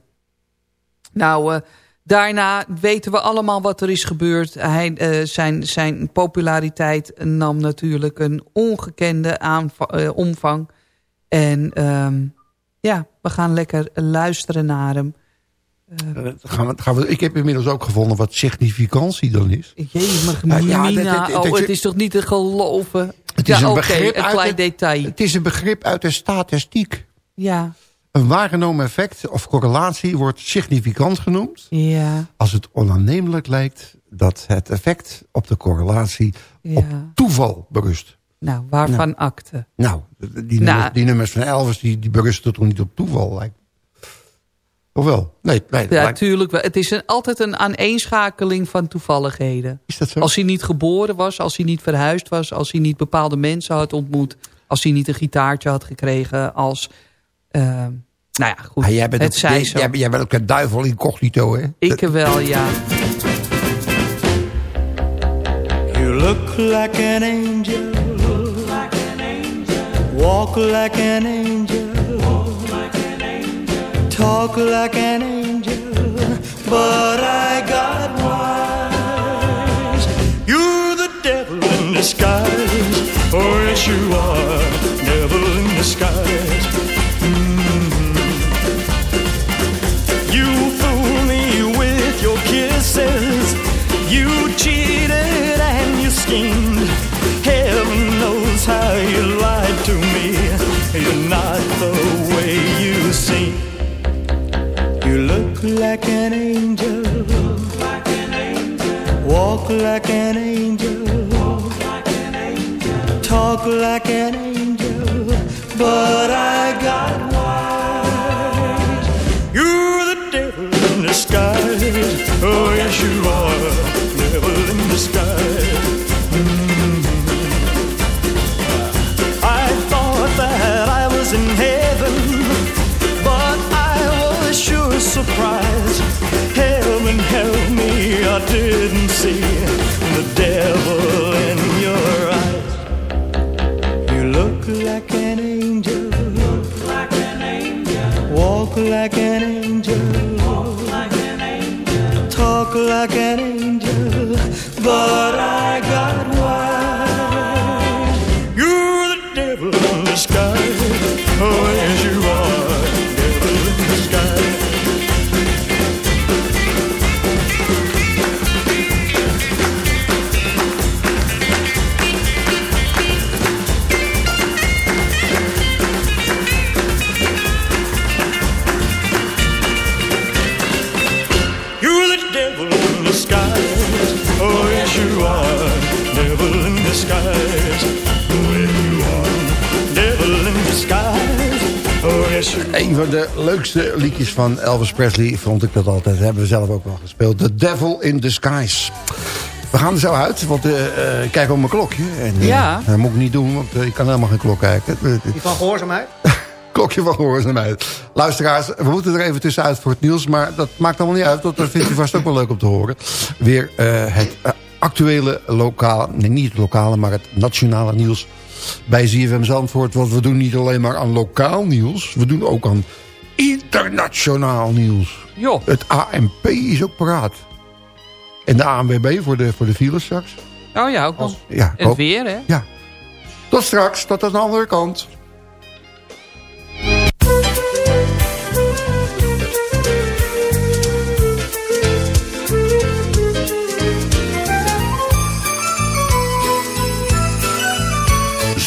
Nou, daarna weten we allemaal wat er is gebeurd. Hij, eh, zijn, zijn populariteit nam natuurlijk een ongekende eh, omvang. En ehm, ja, we gaan lekker luisteren naar hem. Eh, gaan we, gaan we, ik heb inmiddels ook gevonden wat significantie dan is. Jee, maar ja, Mina, dat- dat- dat oh, het is toch niet te geloven? Het ja, is een begrip een uit klein het- detail. Het is een begrip uit de statistiek. Ja, Een waargenomen effect of correlatie wordt significant genoemd... ja, als het onaannemelijk lijkt dat het effect op de correlatie op toeval berust. Nou, waarvan akte? Nou, die, Nou. nummers, die nummers van Elvis die, die berusten toch niet op toeval lijkt. Of wel? Nee, nee Ja, lijkt- tuurlijk wel. Het is een, altijd een aaneenschakeling van toevalligheden. is dat zo? Als hij niet geboren was, als hij niet verhuisd was... als hij niet bepaalde mensen had ontmoet... als hij niet een gitaartje had gekregen, als... eh, nou ja, goed, Ah, jij, bent het ook, zij jij, zo. jij, jij bent ook een duivel incognito, hè? Ik wel, ja. You look like an angel. Walk like an angel. Talk like an angel. But I got wise. You're the devil in disguise. Oh, yes, you are. Devil in disguise. You cheated and you schemed. Heaven knows how you lied to me. You're not the way you seem. You look like an angel. Walk like an angel. Talk like an angel. But I got wise. You're the devil in disguise. Oh, yes, you are. Disguise. Mm. I thought that I was in heaven, but I was sure surprised. Heaven help me, I didn't see the devil in your eyes. You look like an angel. Walk like an angel. Talk like an angel. But I got Een van de leukste liedjes van Elvis Presley vond ik dat altijd. Dat hebben we zelf ook wel gespeeld. The Devil in Disguise. We gaan er zo uit, want eh, eh, ik kijk op mijn klokje. En, eh, Ja. Dat moet ik niet doen, want ik kan helemaal geen klok kijken. Die van gehoorzaamheid? *laughs* klokje van gehoorzaamheid. Luisteraars, we moeten er even tussenuit voor het nieuws. Maar dat maakt allemaal niet uit, want dat vindt u vast ook wel leuk om te horen. Weer het actuele lokale, nee niet het lokale, maar het nationale nieuws bij ZFM Zandvoort. Want we doen niet alleen maar aan lokaal nieuws, we doen ook aan internationaal nieuws. Joh. Het ANP is ook paraat. En de ANWB voor de, voor de files straks. Oh ja, ook nog. Ja, En het ook. weer, hè? Ja. Tot straks, tot aan de andere kant.